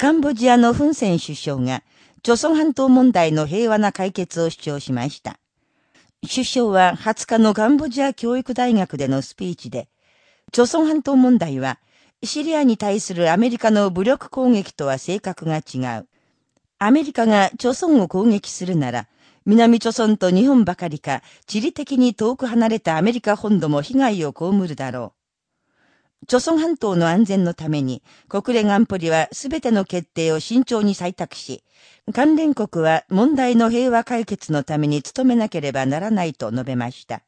カンボジアのフンセン首相が、朝鮮半島問題の平和な解決を主張しました。首相は20日のカンボジア教育大学でのスピーチで、朝鮮半島問題は、シリアに対するアメリカの武力攻撃とは性格が違う。アメリカが朝鮮を攻撃するなら、南朝鮮と日本ばかりか、地理的に遠く離れたアメリカ本土も被害を被るだろう。朝鮮半島の安全のために、国連安保理はすべての決定を慎重に採択し、関連国は問題の平和解決のために努めなければならないと述べました。